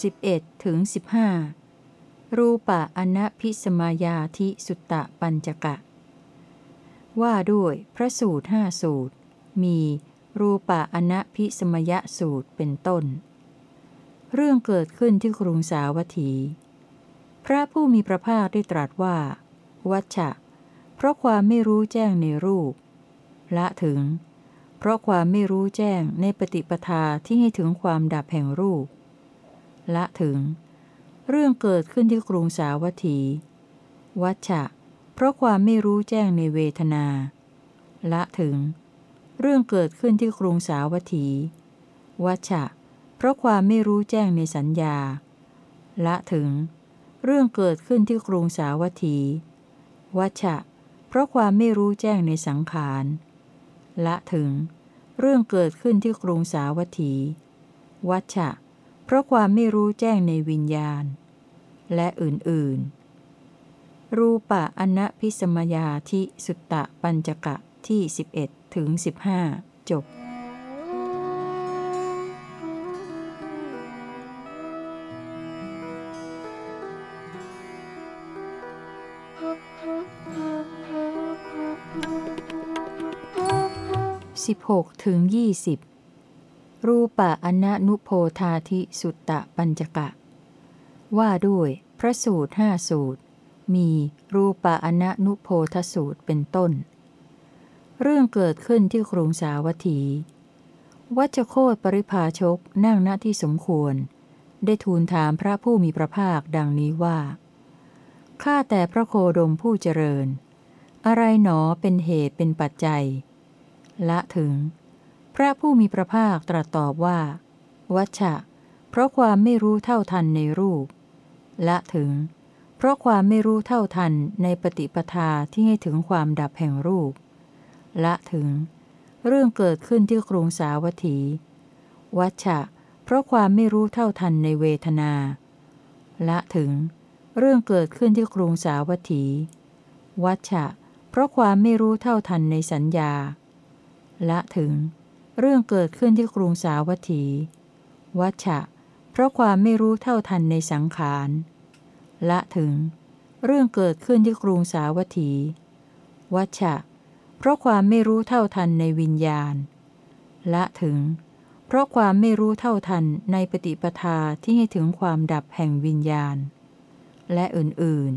11ถึง15 รูปะอนะพิสมายาธิสุตตะปัญจกะ ว่าด้วยพระสูตรห้าสูตร มีรูปะอนะพิสมยสูตรเป็นต้น เรื่องเกิดขึ้นที่กรุงสาวัตถี พระผู้มีพระภาคได้ตรัสว่า วัชชะ เพราะความไม่รู้แจ้งในรูป ละถึง เพราะความไม่รู้แจ้งในปฏิปทาที่ให้ถึงความดับแห่งรูป ละถึง เรื่องเกิดขึ้นที่กรุงสาวัตถี วัชชะ เพราะความไม่รู้แจ้งในเวทนา ละถึง เรื่องเกิดขึ้นที่กรุงสาวัตถี วัชชะ เพราะความไม่รู้แจ้งในสัญญา ละถึง เรื่องเกิดขึ้นที่กรุงสาวัตถี วัชชะ เพราะความไม่รู้แจ้งในสังขาร ละถึง เรื่องเกิดขึ้นที่กรุงสาวัตถี วัชชะ เพราะความไม่รู้แจ้งในวิญญาณ และอื่นๆ รูปะอนะพิสมยาธิสุตตะปัญจกะที่ 11 ถึง 15 จบ16ถึง20 รูปะอนะนุโพธาธิสุตตะปัญจกะ ว่าด้วย พระสูตรห้าสูตร มีรูปะอนะนุโพธสูตรเป็นต้น เรื่องเกิดขึ้นที่กรุงสาวัตถี วัชโคตปริภาชกนั่งณที่สมควร ได้ทูลถามพระผู้มีพระภาคดังนี้ว่า ข้าแต่พระโคดมผู้เจริญ อะไรหนอเป็นเหตุเป็นปัจจัย ละถึง ระผู้มีพระภาคตรัสตอบว่า วัชชะ เพราะความไม่รู้เท่าทันในรูป ละถึง เพราะความไม่รู้เท่าทันในปฏิปทาที่ให้ถึงความดับแห่งรูป ละถึง เรื่องเกิดขึ้นที่กรุงสาวัตถี วัชชะ เพราะความไม่รู้เท่าทันในเวทนา ละถึง เรื่องเกิดขึ้นที่กรุงสาวัตถี วัชชะ เพราะความไม่รู้เท่าทันในสัญญา ละถึง เรื่องเกิดขึ้นที่กรุงสาวัตถี วัชชะ เพราะความไม่รู้เท่าทันในสังขาร ละถึง เรื่องเกิดขึ้นที่กรุงสาวัตถี วัชชะ เพราะความไม่รู้เท่าทันในวิญญาณ ละถึง เพราะความไม่รู้เท่าทันในปฏิปทาที่ให้ถึงความดับแห่งวิญญาณ และอื่น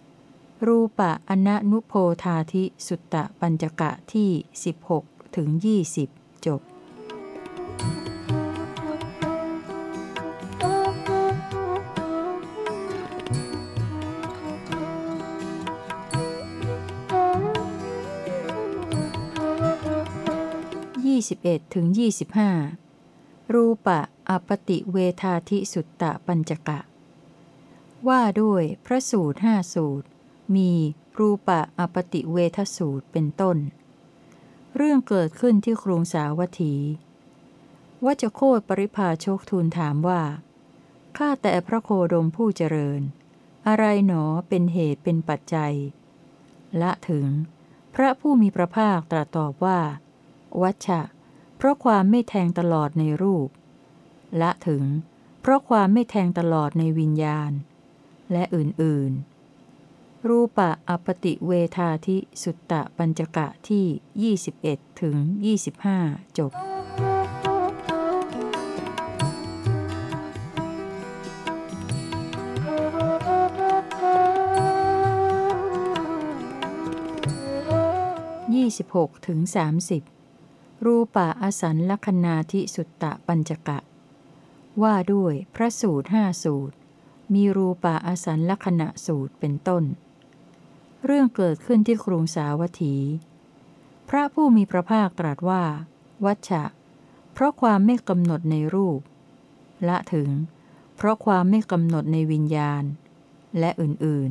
ๆ รูปะอนะนุโพธาธิสุตตะปัญจกะที่ 16 ถึง 20 จบ21ถึง25 รูปะอปติเวทาธิสุตตะปัญจกะ ว่าด้วยพระสูตรห้าสูตร มีรูปะอปติเวทสูตรเป็นต้น เรื่องเกิดขึ้นที่กรุงสาวัตถีวัจโคตปริภาชกทูลถามว่า ข้าแต่พระโคดมผู้เจริญ อะไรหนอเป็นเหตุเป็นปัจจัย ละถึง พระผู้มีพระภาคตรัสตอบว่า วัชชะ เพราะความไม่แทงตลอดในรูป ละถึง เพราะความไม่แทงตลอดในวิญญาณ และอื่นๆ รูปะอปติเวทาธิสุตตะปัญจกะที่ 21 ถึง 25 จบ 26ถึง30 รูปะอสันลัคนาธิสุตตะปัญจกะ ว่าด้วยพระสูตรห้าสูตร มีรูปะอสันลัคณะสูตรเป็นต้น เรื่องเกิดขึ้นที่กรุงสาวัตถี พระผู้มีพระภาคตรัสว่า วัชชะ เพราะความไม่กำหนดในรูป ละถึง เพราะความไม่กำหนดในวิญญาณ และอื่น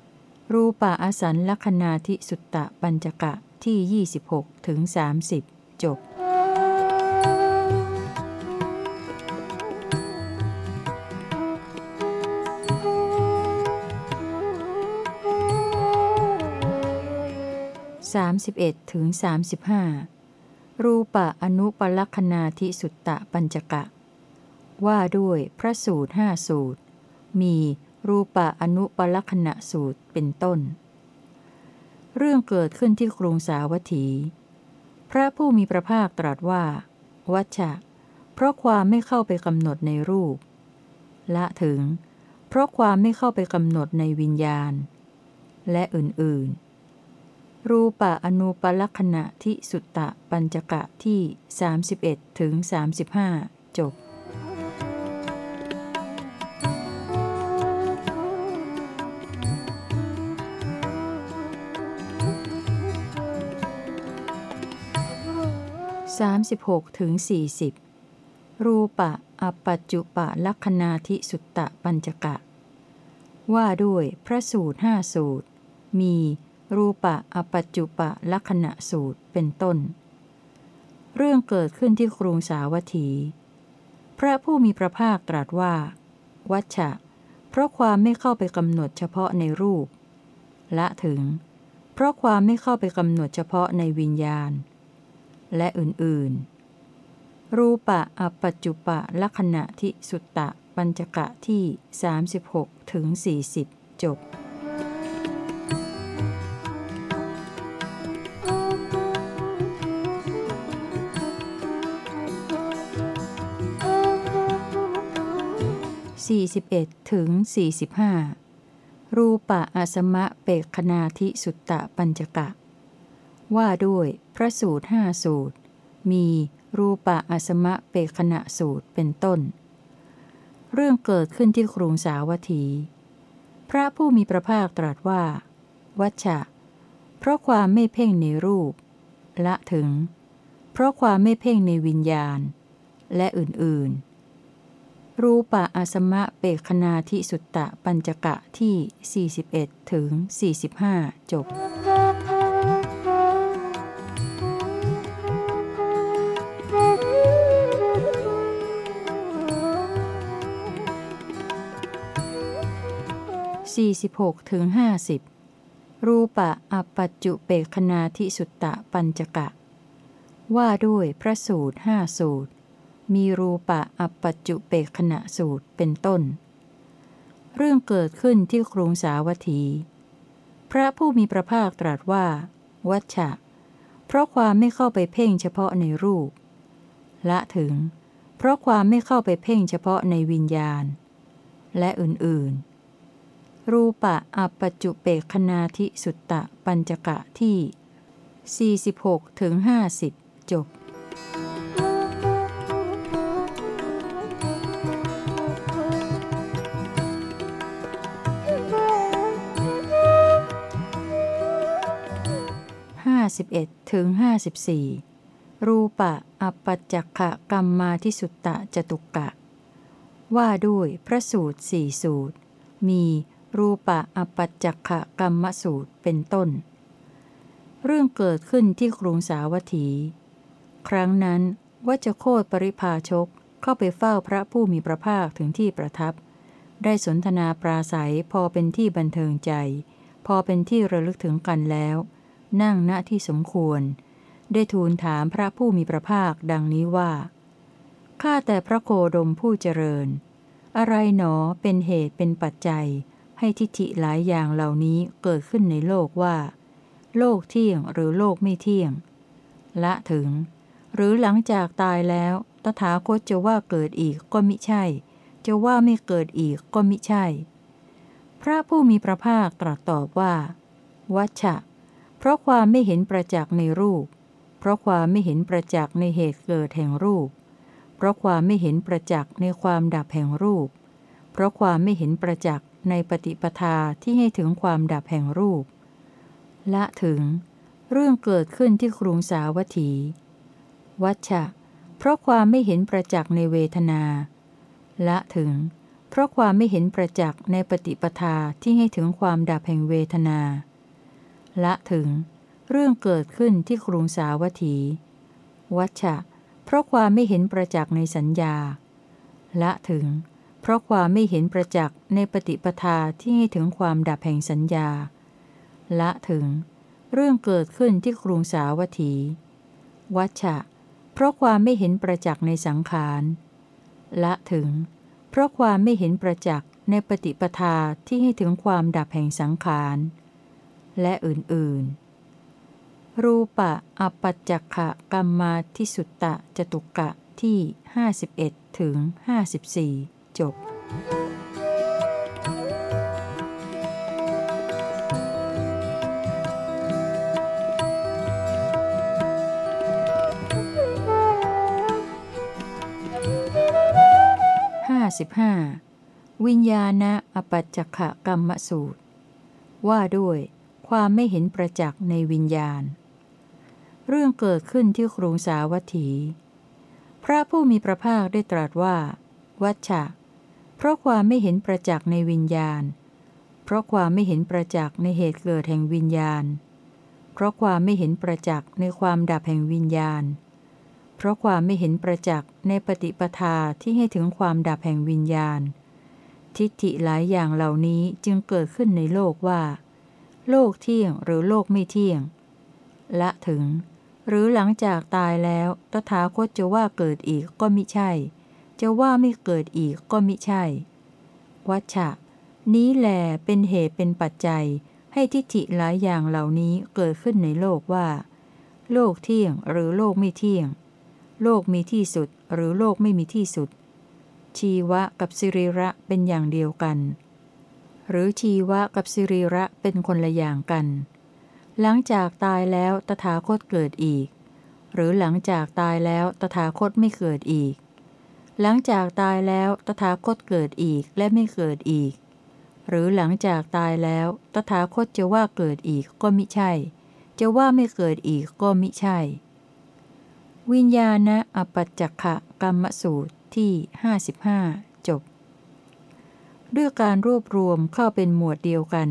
ๆ รูปะอสันลัคนาธิสุตตะปัญจกะที่ 26ถึง30 จบ 31ถึง35 รูปะอนุปลักษณาธิสุตตะปัญจกะ ว่าด้วยพระสูตรห้าสูตร มีรูปะอนุปลักษณะสูตรเป็นต้น เรื่องเกิดขึ้นที่กรุงสาวัตถี พระผู้มีพระภาคตรัสว่า วัชชะ เพราะความไม่เข้าไปกำหนดในรูป ละถึง เพราะความไม่เข้าไปกำหนดในวิญญาณ และอื่นๆ รูปะอนุปลักษณะที่สุตตะปัญจกะที่ 31ถึง35 จบ36ถึง40 รูปะอปัจจุปะลักษณาธิสุตตะปัญจกะ ว่าด้วยพระสูตรห้าสูตร มี รูปะอปัจจุปะลักษณะสูตรเป็นต้น เรื่องเกิดขึ้นที่กรุงสาวัตถี พระผู้มีพระภาคตรัสว่า วัชชะ เพราะความไม่เข้าไปกำหนดเฉพาะในรูป ละถึง เพราะความไม่เข้าไปกำหนดเฉพาะในวิญญาณ และอื่นๆ รูปะอปัจจุปะลักษณะทิสุตตะปัญจกะที่ 36ถึง40 จบ 41ถึง45 รูปะอาสมะเปกคณาทิสุตตะปัญจกะ ว่าด้วยพระสูตรห้าสูตร มีรูปะอาสมะเปกขณะสูตรเป็นต้น เรื่องเกิดขึ้นที่กรุงสาวัตถี พระผู้มีพระภาคตรัสว่า วัชชะ เพราะความไม่เพ่งในรูป ละถึง เพราะความไม่เพ่งในวิญญาณ และอื่นๆ รูปะอาสมะเปกคณาทิสุตตะปัญจกะที่ 41 ถึง 45 จบ46ถึง50 รูปะอปัจจุเปกคณาทิสุตตะปัญจกะ ว่าด้วยพระสูตรห้าสูตร มีรูปะอปัจจุเปกขณะสูตรเป็นต้น เรื่องเกิดขึ้นที่กรุงสาวัตถี พระผู้มีพระภาคตรัสว่า วัชชะ เพราะความไม่เข้าไปเพ่งเฉพาะในรูป ละถึง เพราะความไม่เข้าไปเพ่งเฉพาะในวิญญาณ และอื่นๆ รูปะอปัจจุเปกคณาธิสุตตะปัญจกะที่ 46ถึง50 จบ 51ถึง54 รูปะอปัจจขะกรรมมาทิสุตตะจตุกะ ว่าด้วยพระสูตรสี่สูตร มีรูปะอปัจจขะกรรมสูตรเป็นต้น เรื่องเกิดขึ้นที่กรุงสาวัตถี ครั้งนั้นวัจโคตปริพาชกเข้าไปเฝ้าพระผู้มีพระภาคถึงที่ประทับ ได้สนทนาปราศัยพอเป็นที่บันเทิงใจ พอเป็นที่ระลึกถึงกันแล้ว นั่งณที่สมควร ได้ทูลถามพระผู้มีพระภาคดังนี้ว่า ข้าแต่พระโคดมผู้เจริญ อะไรหนอเป็นเหตุเป็นปัจจัย ให้ทิฏฐิหลายอย่างเหล่านี้เกิดขึ้นในโลกว่า โลกเที่ยงหรือโลกไม่เที่ยง ละถึง หรือหลังจากตายแล้วตถาคตจะว่าเกิดอีกก็มิใช่ จะว่าไม่เกิดอีกก็มิใช่ พระผู้มีพระภาคตรัสตอบว่า วัชชะ เพราะความไม่เห็นประจักษ์ในรูป เพราะความไม่เห็นประจักษ์ในเหตุเกิดแห่งรูป เพราะความไม่เห็นประจักษ์ในความดับแห่งรูป เพราะความไม่เห็นประจักษ์ในปฏิปทาที่ให้ถึงความดับแห่งรูป ละถึง เรื่องเกิดขึ้นที่กรุงสาวัตถี วัชชะ เพราะความไม่เห็นประจักษ์ในเวทนา ละถึง เพราะความไม่เห็นประจักษ์ในปฏิปทาที่ให้ถึงความดับแห่งเวทนา ละถึง เรื่องเกิดขึ้นที่กรุงสาวัตถี วัชชะ เพราะความไม่เห็นประจักษ์ในสัญญา ละถึง เพราะความไม่เห็นประจักษ์ในปฏิปทาที่ให้ถึงความดับแห่งสัญญา ละถึง เรื่องเกิดขึ้นที่กรุงสาวัตถี วัชชะ เพราะความไม่เห็นประจักษ์ในสังขาร ละถึง เพราะความไม่เห็นประจักษ์ในปฏิปทาที่ให้ถึงความดับแห่งสังขาร และอื่นๆ รูปะอปัจจขะกรรมาทิสุตตะจตุกะที่ 51 ถึง 54 จบ 55 วิญญาณอปัจจขะกรรมสูตร ว่าด้วย ความไม่เห็นประจักษ์ในวิญญาณ เรื่องเกิดขึ้นที่กรุงสาวัตถี พระผู้มีพระภาคได้ตรัสว่า วัชชะ เพราะความไม่เห็นประจักษ์ในวิญญาณ เพราะความไม่เห็นประจักษ์ในเหตุเกิดแห่งวิญญาณ เพราะความไม่เห็นประจักษ์ในความดับแห่งวิญญาณ เพราะความไม่เห็นประจักษ์ในปฏิปทาที่ให้ถึงความดับแห่งวิญญาณ ทิฏฐิหลายอย่างเหล่านี้จึงเกิดขึ้นในโลกว่า โลกเที่ยงหรือโลกไม่เที่ยง ละถึง หรือหลังจากตายแล้วตถาคตจะว่าเกิดอีกก็มิใช่ จะว่าไม่เกิดอีกก็มิใช่ วัชชะ นี้แหลเป็นเหตุเป็นปัจจัย ให้ทิฏฐิหลายอย่างเหล่านี้เกิดขึ้นในโลกว่า โลกเที่ยงหรือโลกไม่เที่ยง โลกมีที่สุดหรือโลกไม่มีที่สุด ชีวะกับสิริระเป็นอย่างเดียวกัน หรือชีวะกับสิริระเป็นคนละอย่างกัน หลังจากตายแล้วตถาคตเกิดอีก หรือหลังจากตายแล้วตถาคตไม่เกิดอีก หลังจากตายแล้วตถาคตเกิดอีกและไม่เกิดอีก หรือหลังจากตายแล้วตถาคตจะว่าเกิดอีกก็มิใช่ จะว่าไม่เกิดอีกก็มิใช่ วิญญาณอปัจจคะกรรมสูตรที่55จบ ด้วยการรวบรวมเข้าเป็นหมวดเดียวกัน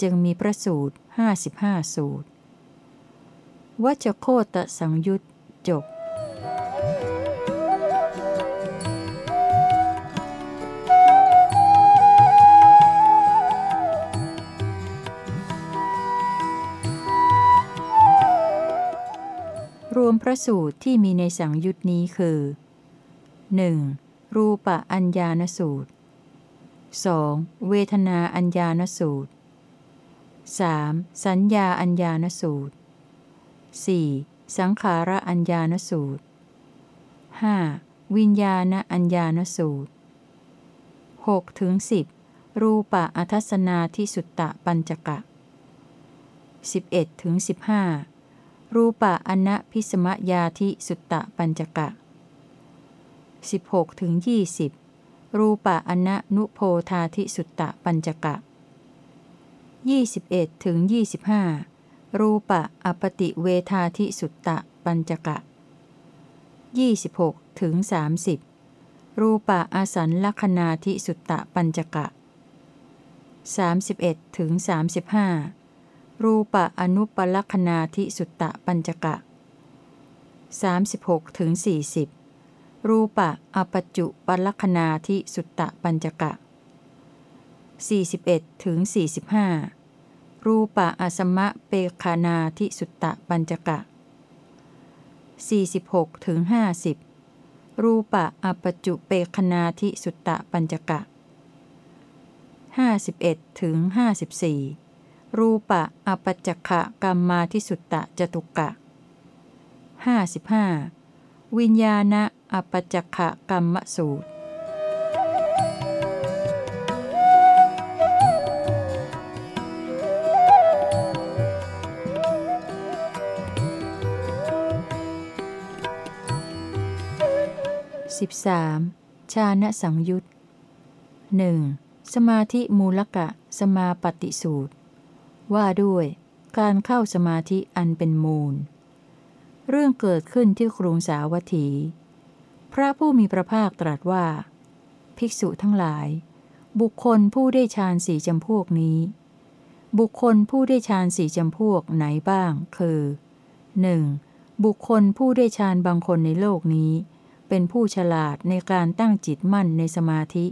จึงมีพระสูตร 55 สูตร วัชโคตสังยุตจบรวมพระสูตรที่มีในสังยุตนี้คือ 1. รูปะอัญญานสูตร 2. เวทนาอัญญานสูตร 3. สัญญาอัญญานสูตร 4. สังขาระอัญญานสูตร 5. วิญญาณอัญญานสูตร6ถึง10 รูปะอัทสนาที่สุตตะปัญจกะ 11ถึง15 รูปะอนะพิสมยาธิสุตตะปัญจกะ 16ถึง20 รูปะอนะนุโพธาธิสุตตะปัญจกะ 21ถึง25 รูปะอปติเวทาธิสุตตะปัญจกะ 26ถึง30 รูปะอาสันลัคนาธิสุตตะปัญจกะ 31ถึง35 รูปะอนุปลักษณาทิสุตตะปัญจกะ 36ถึง40 รูปะอปจุปลักษณาทิสุตตะปัญจกะ 41ถึง45 รูปะอสมะเปคานาทิสุตตะปัญจกะ 46ถึง50 รูปะอปจุเปคนาทิสุตตะปัญจกะ 51ถึง54 รูปะอปัจจคะกรรมาทิสุตตะจตุกะ 55. วิญญาณะ อปัจจคะกรรมสูตร 13. ชาณสังยุตหนึ่งสมาธิมูลกะ สมาปฏิสูตร ว่าด้วยการเข้าสมาธิอันเป็นมูล เรื่องเกิดขึ้นที่กรุงสาวัตถี พระผู้มีพระภาคตรัสว่า ภิกษุทั้งหลาย บุคคลผู้ได้ฌานสี่จำพวกนี้ บุคคลผู้ได้ฌานสี่จำพวกไหนบ้าง คือ 1. บุคคลผู้ได้ฌานบางคนในโลกนี้ เป็นผู้ฉลาดในการตั้งจิตมั่นในสมาธิ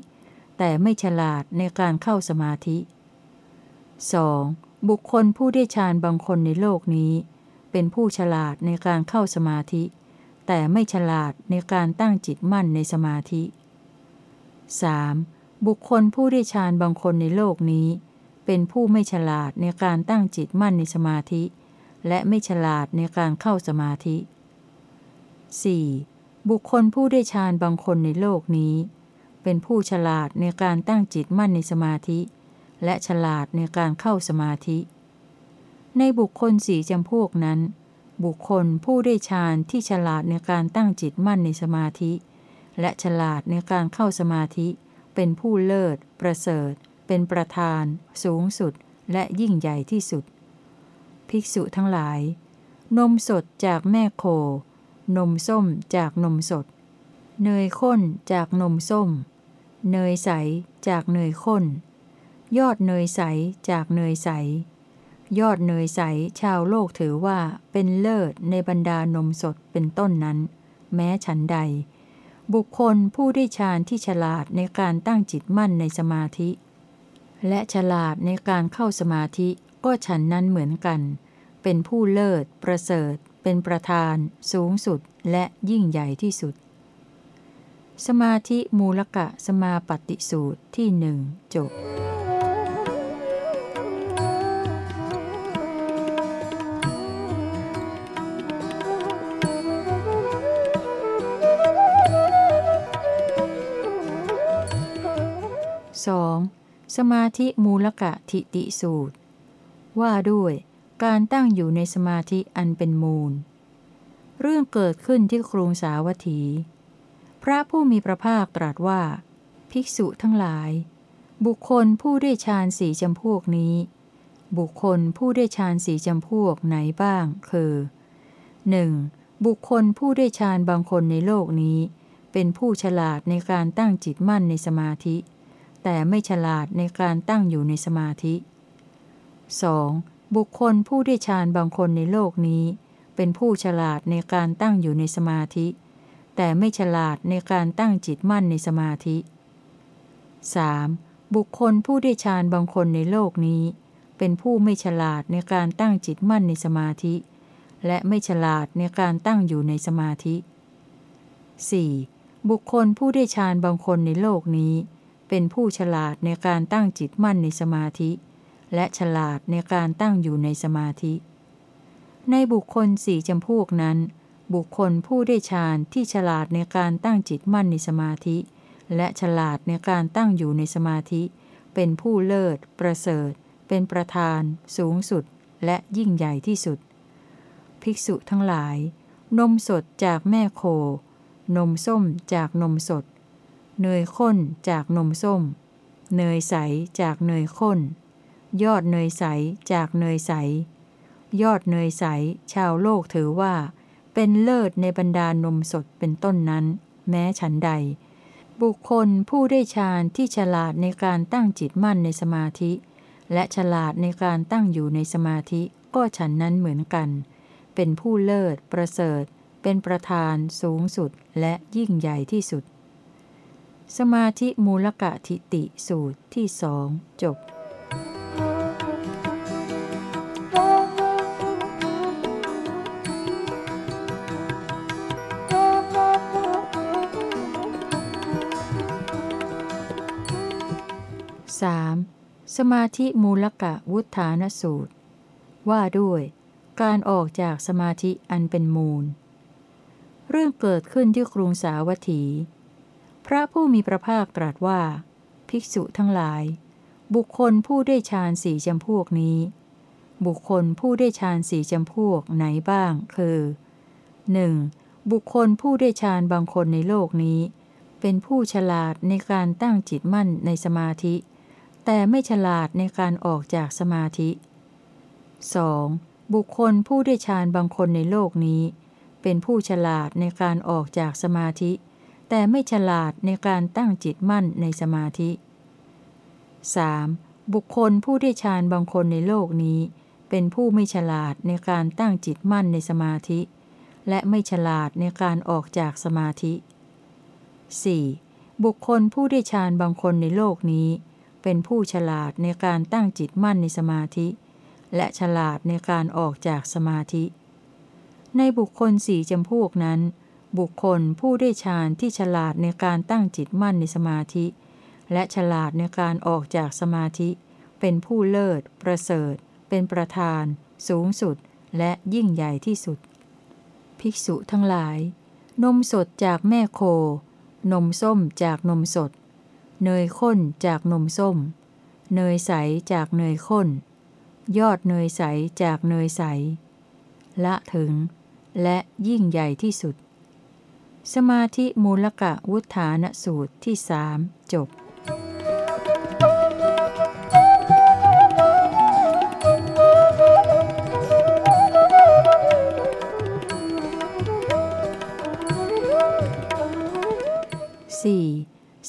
แต่ไม่ฉลาดในการเข้าสมาธิ 2. บุคคลผู้ได้ฌานบางคนในโลกนี้ เป็นผู้ฉลาดในการเข้าสมาธิ แต่ไม่ฉลาดในการตั้งจิตมั่นในสมาธิ 3. บุคคลผู้ได้ฌานบางคนในโลกนี้ เป็นผู้ไม่ฉลาดในการตั้งจิตมั่นในสมาธิ และไม่ฉลาดในการเข้าสมาธิ 4. บุคคลผู้ได้ฌานบางคนในโลกนี้ เป็นผู้ฉลาดในการตั้งจิตมั่นในสมาธิ และฉลาดในการเข้าสมาธิ ในบุคคลสี่จำพวกนั้น บุคคลผู้ได้ฌานที่ฉลาดในการตั้งจิตมั่นในสมาธิ และฉลาดในการเข้าสมาธิ เป็นผู้เลิศ ประเสริฐ เป็นประธาน สูงสุด และยิ่งใหญ่ที่สุด ภิกษุทั้งหลาย นมสดจากแม่โค นมส้มจากนมสด เนยข้นจากนมส้ม เนยใสจากเนยข้น ยอดเนยใสจากเนยใส ยอดเนยใสชาวโลกถือว่าเป็นเลิศในบรรดานมสดเป็นต้นนั้น แม้ฉันใด บุคคลผู้ได้ฌานที่ฉลาดในการตั้งจิตมั่นในสมาธิ และฉลาดในการเข้าสมาธิก็ฉันนั้นเหมือนกัน เป็นผู้เลิศ ประเสริฐ เป็นประธาน สูงสุดและยิ่งใหญ่ที่สุด สมาธิมูลกะสมาปฏิสูตรที่หนึ่งจบ 2. สมาธิมูลกะทิติสูตร ว่าด้วยการตั้งอยู่ในสมาธิอันเป็นมูล เรื่องเกิดขึ้นที่กรุงสาวัตถี พระผู้มีพระภาคตรัสว่า ภิกษุทั้งหลาย บุคคลผู้ได้ฌานสี่จำพวกนี้ บุคคลผู้ได้ฌานสี่จำพวกไหนบ้าง คือ 1. บุคคลผู้ได้ฌานบางคนในโลกนี้ เป็นผู้ฉลาดในการตั้งจิตมั่นในสมาธิ แต่ไม่ฉลาดในการตั้งอยู่ในสมาธิ 2. บุคคลผู้ได้ฌานบางคนในโลกนี้ เป็นผู้ฉลาดในการตั้งอยู่ในสมาธิ แต่ไม่ฉลาดในการตั้งจิตมั่นในสมาธิ 3. บุคคลผู้ได้ฌานบางคนในโลกนี้ เป็นผู้ไม่ฉลาดในการตั้งจิตมั่นในสมาธิ และไม่ฉลาดในการตั้งอยู่ในสมาธิ 4. บุคคลผู้ได้ฌานบางคนในโลกนี้ เป็นผู้ฉลาดในการตั้งจิตมั่นในสมาธิ และฉลาดในการตั้งอยู่ในสมาธิ ในบุคคลสี่จำพวกนั้น บุคคลผู้ได้ฌานที่ฉลาดในการตั้งจิตมั่นในสมาธิ และฉลาดในการตั้งอยู่ในสมาธิ เป็นผู้เลิศ ประเสริฐ เป็นประธาน สูงสุด และยิ่งใหญ่ที่สุด ภิกษุทั้งหลาย นมสดจากแม่โค นมส้มจากนมสด เนยข้นจากนมส้ม เนยใสจากเนยข้น ยอดเนยใสจากเนยใส ยอดเนยใสชาวโลกถือว่า เป็นเลิศในบรรดานมสดเป็นต้นนั้น แม้ฉันใด บุคคลผู้ได้ฌานที่ฉลาดในการตั้งจิตมั่นในสมาธิ และฉลาดในการตั้งอยู่ในสมาธิก็ฉันนั้นเหมือนกัน เป็นผู้เลิศประเสริฐ เป็นประธานสูงสุดและยิ่งใหญ่ที่สุด สมาธิมูลกะทิติสูตรที่สองจบ 3. สมาธิมูลกะวุฒานสูตร ว่าด้วยการออกจากสมาธิอันเป็นมูล เรื่องเกิดขึ้นที่กรุงสาวัตถี ระผู้มีพระภาคตรัสว่า ภิกษุทั้งหลาย บุคคลผู้ได้ฌานสี่จำพวกนี้ บุคคลผู้ได้ฌานสี่จำพวกไหนบ้าง คือ 1. บุคคลผู้ได้ฌานบางคนในโลกนี้ เป็นผู้ฉลาดในการตั้งจิตมั่นในสมาธิ แต่ไม่ฉลาดในการออกจากสมาธิ 2. บุคคลผู้ได้ฌานบางคนในโลกนี้ เป็นผู้ฉลาดในการออกจากสมาธิ แต่ไม่ฉลาดในการตั้งจิตมั่นในสมาธิ 3. บุคคลผู้ได้ฌานบางคนในโลกนี้ เป็นผู้ไม่ฉลาดในการตั้งจิตมั่นในสมาธิ และไม่ฉลาดในการออกจากสมาธิ 4. บุคคลผู้ได้ฌานบางคนในโลกนี้ เป็นผู้ฉลาดในการตั้งจิตมั่นในสมาธิ และฉลาดในการออกจากสมาธิ ในบุคคลสี่จำพวกนั้น บุคคลผู้ได้ฌานที่ฉลาดในการตั้งจิตมั่นในสมาธิ และฉลาดในการออกจากสมาธิ เป็นผู้เลิศ ประเสริฐ เป็นประธาน สูงสุด และยิ่งใหญ่ที่สุด ภิกษุทั้งหลาย นมสดจากแม่โค นมส้มจากนมสด เนยข้นจากนมส้ม เนยใสจากเนยข้น ยอดเนยใสจากเนยใส ละถึง และยิ่งใหญ่ที่สุด สมาธิมูลกะวุฒานสูตรที่สามจบ 4.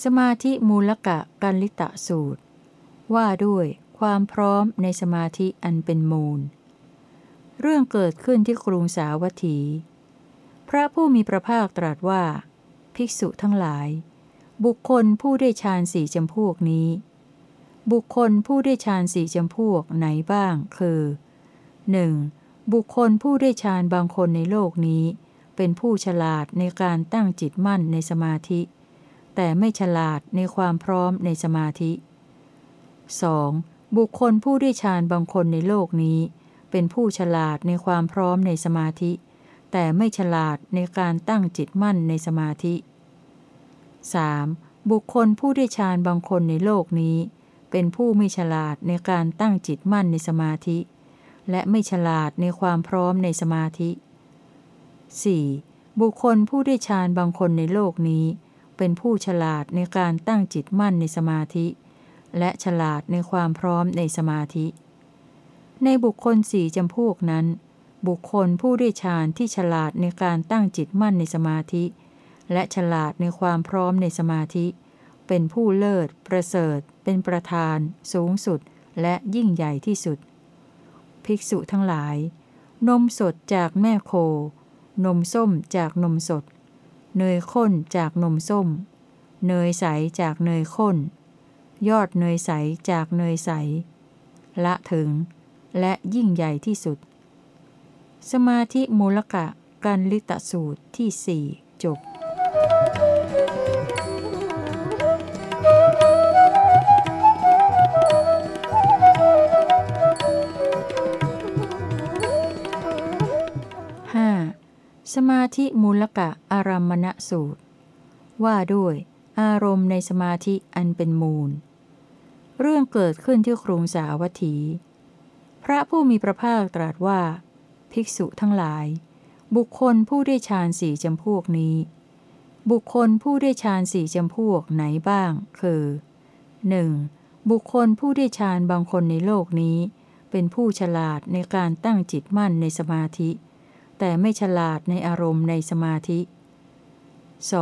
สมาธิมูลกะกันลิตะสูตร ว่าด้วยความพร้อมในสมาธิอันเป็นมูล เรื่องเกิดขึ้นที่กรุงสาวัตถี พระผู้มีพระภาคตรัสว่า ภิกษุทั้งหลาย บุคคลผู้ได้ฌานสี่จำพวกนี้ บุคคลผู้ได้ฌานสี่จำพวกไหนบ้าง คือ 1. บุคคลผู้ได้ฌานบางคนในโลกนี้ เป็นผู้ฉลาดในการตั้งจิตมั่นในสมาธิ แต่ไม่ฉลาดในความพร้อมในสมาธิ 2. บุคคลผู้ได้ฌานบางคนในโลกนี้ เป็นผู้ฉลาดในความพร้อมในสมาธิ แต่ไม่ฉลาดในการตั้งจิตมั่นในสมาธิ 3. บุคคลผู้ได้ฌานบางคนในโลกนี้ เป็นผู้ไม่ฉลาดในการตั้งจิตมั่นในสมาธิ และไม่ฉลาดในความพร้อมในสมาธิ 4. บุคคลผู้ได้ฌานบางคนในโลกนี้ เป็นผู้ฉลาดในการตั้งจิตมั่นในสมาธิ และฉลาดในความพร้อมในสมาธิ ในบุคคลสี่จำพวกนั้น บุคคลผู้ได้ฌานที่ฉลาดในการตั้งจิตมั่นในสมาธิ และฉลาดในความพร้อมในสมาธิ เป็นผู้เลิศ ประเสริฐ เป็นประธาน สูงสุด และยิ่งใหญ่ที่สุด ภิกษุทั้งหลาย นมสดจากแม่โค นมส้มจากนมสด เนยข้นจากนมส้ม เนยใสจากเนยข้น ยอดเนยใสจากเนยใส ละถึง และยิ่งใหญ่ที่สุด สมาธิมูลกะกันลิตสูตรที่สี่จบสมาธิมูลกะอารัมมณสูตร ว่าด้วย อารมณ์ในสมาธิอันเป็นมูล เรื่องเกิดขึ้นที่กรุงสาวัตถี พระผู้มีพระภาคตรัสว่า ภิกษุทั้งหลาย บุคคลผู้ได้ฌานสี่จำพวกนี้ บุคคลผู้ได้ฌานสี่จำพวกไหนบ้าง คือ 1. บุคคลผู้ได้ฌานบางคนในโลกนี้ เป็นผู้ฉลาดในการตั้งจิตมั่นในสมาธิ แต่ไม่ฉลาดในอารมณ์ในสมาธิ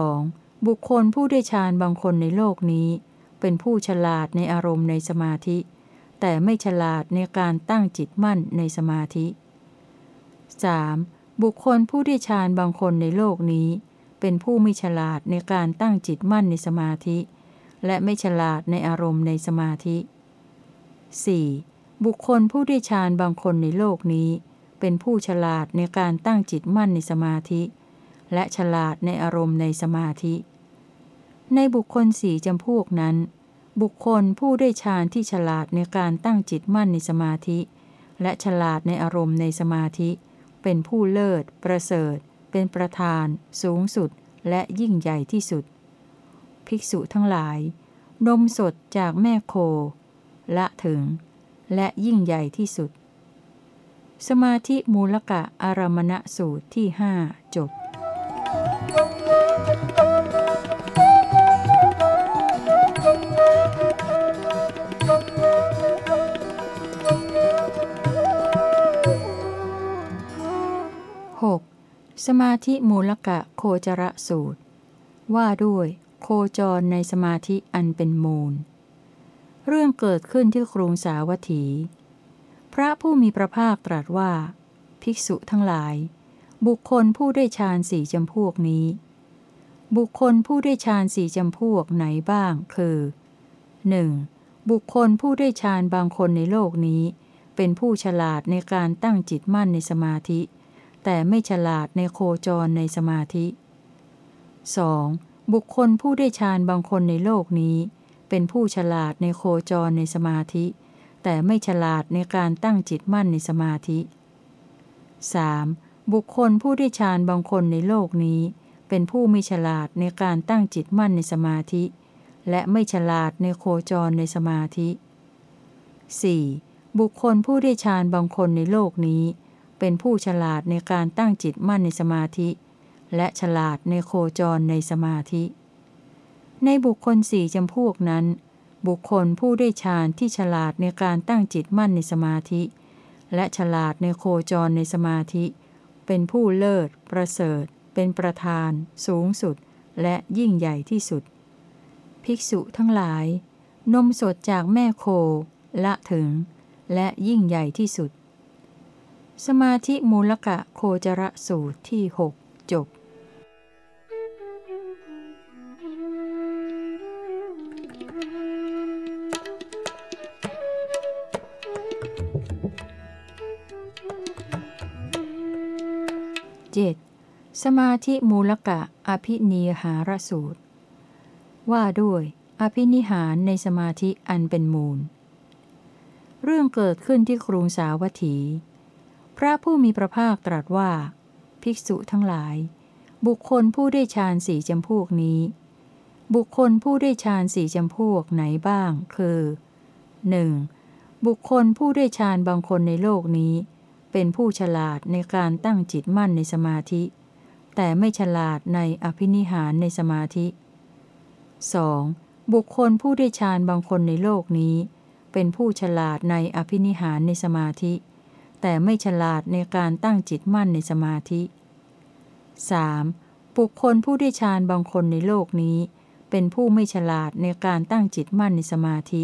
2. บุคคลผู้ได้ฌานบางคนในโลกนี้ เป็นผู้ฉลาดในอารมณ์ในสมาธิ แต่ไม่ฉลาดในการตั้งจิตมั่นในสมาธิ 3. บุคคลผู้ได้ฌานบางคนในโลกนี้ เป็นผู้ไม่ฉลาดในการตั้งจิตมั่นในสมาธิ และไม่ฉลาดในอารมณ์ในสมาธิ 4. บุคคลผู้ได้ฌานบางคนในโลกนี้ เป็นผู้ฉลาดในการตั้งจิตมั่นในสมาธิ และฉลาดในอารมณ์ในสมาธิ ในบุคคลสี่จำพวกนั้น บุคคลผู้ได้ฌานที่ฉลาดในการตั้งจิตมั่นในสมาธิ และฉลาดในอารมณ์ในสมาธิ เป็นผู้เลิศ ประเสริฐ เป็นประธาน สูงสุด และยิ่งใหญ่ที่สุด ภิกษุทั้งหลาย นมสดจากแม่โค ละถึง และยิ่งใหญ่ที่สุด สมาธิมูลกะอารมณสูตรที่หจบ สมาธิมูลกะโคจรสูตร ว่าด้วย โคจรในสมาธิอันเป็นมูล เรื่องเกิดขึ้นที่กรุงสาวัตถี พระผู้มีพระภาคตรัสว่า ภิกษุทั้งหลาย บุคคลผู้ได้ฌานสี่จำพวกนี้ บุคคลผู้ได้ฌานสี่จำพวกไหนบ้าง คือ 1. บุคคลผู้ได้ฌานบางคนในโลกนี้ เป็นผู้ฉลาดในการตั้งจิตมั่นในสมาธิ แต่ไม่ฉลาดในโคจรในสมาธิ 2. บุคคลผู้ได้ฌานบางคนในโลกนี้ เป็นผู้ฉลาดในโคจรในสมาธิ แต่ไม่ฉลาดในการตั้งจิตมั่นในสมาธิ 3. บุคคลผู้ได้ฌานบางคนในโลกนี้ เป็นผู้ไม่ฉลาดในการตั้งจิตมั่นในสมาธิ และไม่ฉลาดในโคจรในสมาธิ 4. บุคคลผู้ได้ฌานบางคนในโลกนี้ เป็นผู้ฉลาดในการตั้งจิตมั่นในสมาธิ และฉลาดในโคจรในสมาธิ ในบุคคลสี่จำพวกนั้น บุคคลผู้ได้ฌานที่ฉลาดในการตั้งจิตมั่นในสมาธิ และฉลาดในโคจรในสมาธิ เป็นผู้เลิศ ประเสริฐ เป็นประธาน สูงสุด และยิ่งใหญ่ที่สุด ภิกษุทั้งหลาย นมสดจากแม่โคละถึง และยิ่งใหญ่ที่สุด สมาธิมูลกะโคจรสูตรที่หกจบ 7. สมาธิมูลกะอภินิหารสูตร ว่าด้วยอภินิหารในสมาธิอันเป็นมูล เรื่องเกิดขึ้นที่กรุงสาวัตถี พระผู้มีพระภาคตรัสว่า ภิกษุทั้งหลาย บุคคลผู้ได้ฌานสี่จำพวกนี้ บุคคลผู้ได้ฌานสี่จำพวกไหนบ้าง คือ 1. บุคคลผู้ได้ฌานบางคนในโลกนี้ เป็นผู้ฉลาดในการตั้งจิตมั่นในสมาธิ แต่ไม่ฉลาดในอภินิหารในสมาธิ 2. บุคคลผู้ได้ฌานบางคนในโลกนี้ เป็นผู้ฉลาดในอภินิหารในสมาธิ แต่ไม่ฉลาดในการตั้งจิตมั่นในสมาธิ 3. บุคคลผู้ได้ฌานบางคนในโลกนี้ เป็นผู้ไม่ฉลาดในการตั้งจิตมั่นในสมาธิ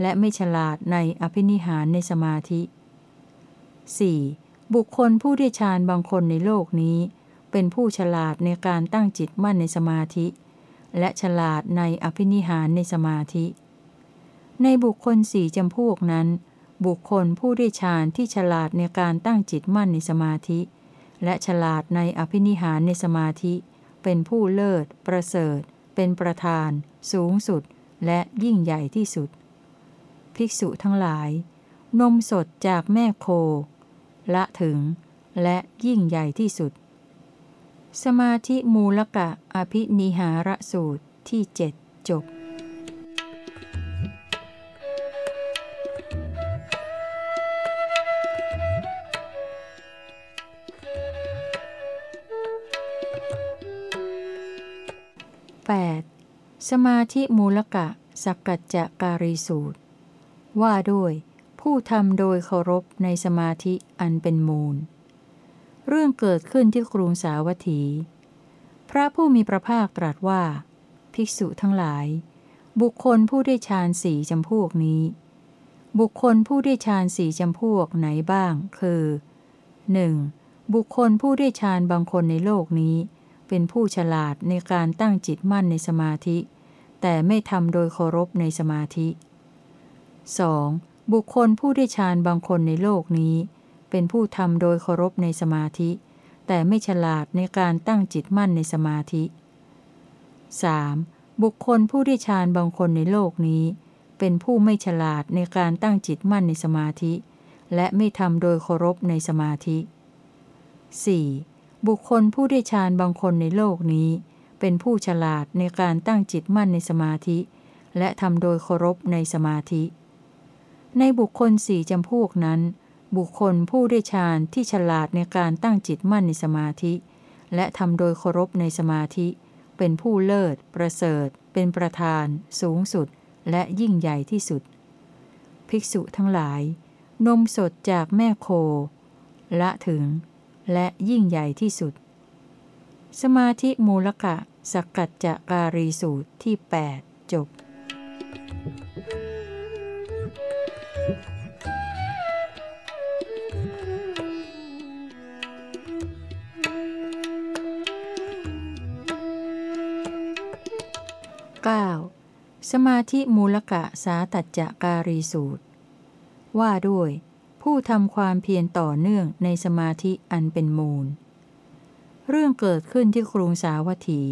และไม่ฉลาดในอภินิหารในสมาธิ 4. บุคคลผู้ได้ฌานบางคนในโลกนี้ เป็นผู้ฉลาดในการตั้งจิตมั่นในสมาธิ และฉลาดในอภินิหารในสมาธิ ในบุคคลสี่จำพวกนั้น บุคคลผู้ได้ฌานที่ฉลาดในการตั้งจิตมั่นในสมาธิ และฉลาดในอภินิหารในสมาธิ เป็นผู้เลิศ ประเสริฐ เป็นประธาน สูงสุด และยิ่งใหญ่ที่สุด ภิกษุทั้งหลาย นมสดจากแม่โค ละถึง และยิ่งใหญ่ที่สุด สมาธิมูลกะอภินิหารสูตรที่เจ็ดจบ สมาธิมูลกะสักกัจจะการีสูตร ว่าด้วยผู้ทำโดยเคารพในสมาธิอันเป็นมูล เรื่องเกิดขึ้นที่กรุงสาวัตถี พระผู้มีพระภาคตรัสว่า ภิกษุทั้งหลาย บุคคลผู้ได้ฌานสี่จำพวกนี้ บุคคลผู้ได้ฌานสี่จำพวกไหนบ้าง คือ 1. บุคคลผู้ได้ฌานบางคนในโลกนี้ เป็นผู้ฉลาดในการตั้งจิตมั่นในสมาธิ แต่ไม่ทำโดยเคารพในสมาธิ 2. บุคคลผู้ได้ฌานบางคนในโลกนี้ เป็นผู้ทำโดยเคารพในสมาธิ แต่ไม่ฉลาดในการตั้งจิตมั่นในสมาธิ 3. บุคคลผู้ได้ฌานบางคนในโลกนี้ เป็นผู้ไม่ฉลาดในการตั้งจิตมั่นในสมาธิ และไม่ทำโดยเคารพในสมาธิ 4. บุคคลผู้ได้ฌานบางคนในโลกนี้ เป็นผู้ฉลาดในการตั้งจิตมั่นในสมาธิ และทำโดยเคารพในสมาธิ ในบุคคลสี่จำพวกนั้น บุคคลผู้ได้ฌานที่ฉลาดในการตั้งจิตมั่นในสมาธิ และทำโดยเคารพในสมาธิ เป็นผู้เลิศ ประเสริฐ เป็นประธาน สูงสุด และยิ่งใหญ่ที่สุด ภิกษุทั้งหลาย นมสดจากแม่โค ละถึง และยิ่งใหญ่ที่สุด สมาธิมูลกะสักกัจจการีสูตรที่ 8 จบ 9. สมาธิมูลกะสาตัจจการีสูตร ว่าด้วย ผู้ทำความเพียรต่อเนื่องในสมาธิอันเป็นมูล เรื่องเกิดขึ้นที่กรุงสาวัตถี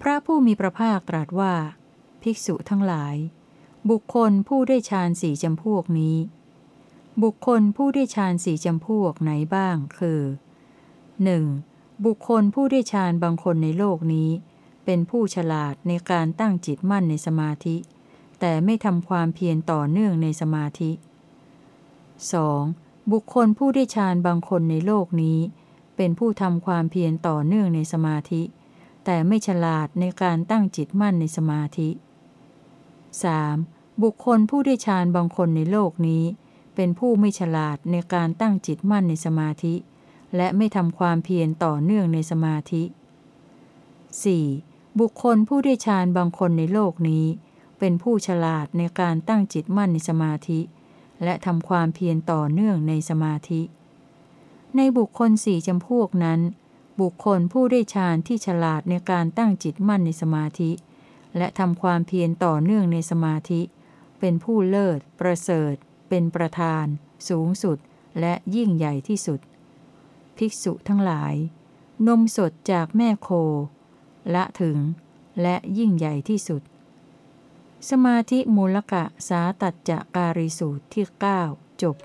พระผู้มีพระภาคตรัสว่า ภิกษุทั้งหลาย บุคคลผู้ได้ฌานสี่จำพวกนี้ บุคคลผู้ได้ฌานสี่จำพวกไหนบ้าง คือ 1. บุคคลผู้ได้ฌานบางคนในโลกนี้ เป็นผู้ฉลาดในการตั้งจิตมั่นในสมาธิ แต่ไม่ทำความเพียรต่อเนื่องในสมาธิ 2. บุคคลผู้ได้ฌานบางคนในโลกนี้ เป็นผู้ทำความเพียรต่อเนื่องในสมาธิ แต่ไม่ฉลาดในการตั้งจิตมั่นในสมาธิ 3. บุคคลผู้ได้ฌานบางคนในโลกนี้ เป็นผู้ไม่ฉลาดในการตั้งจิตมั่นในสมาธิ และไม่ทำความเพียรต่อเนื่องในสมาธิ 4. บุคคลผู้ได้ฌานบางคนในโลกนี้ เป็นผู้ฉลาดในการตั้งจิตมั่นในสมาธิ และทำความเพียรต่อเนื่องในสมาธิ ในบุคคลสี่จำพวกนั้น บุคคลผู้ได้ฌานที่ฉลาดในการตั้งจิตมั่นในสมาธิ และทำความเพียรต่อเนื่องในสมาธิ เป็นผู้เลิศ ประเสริฐ เป็นประธาน สูงสุด และยิ่งใหญ่ที่สุด ภิกษุทั้งหลาย นมสดจากแม่โค ละถึง และยิ่งใหญ่ที่สุด สมาธิมูลกะสาตัดจการีสูตรที่ 9 จบ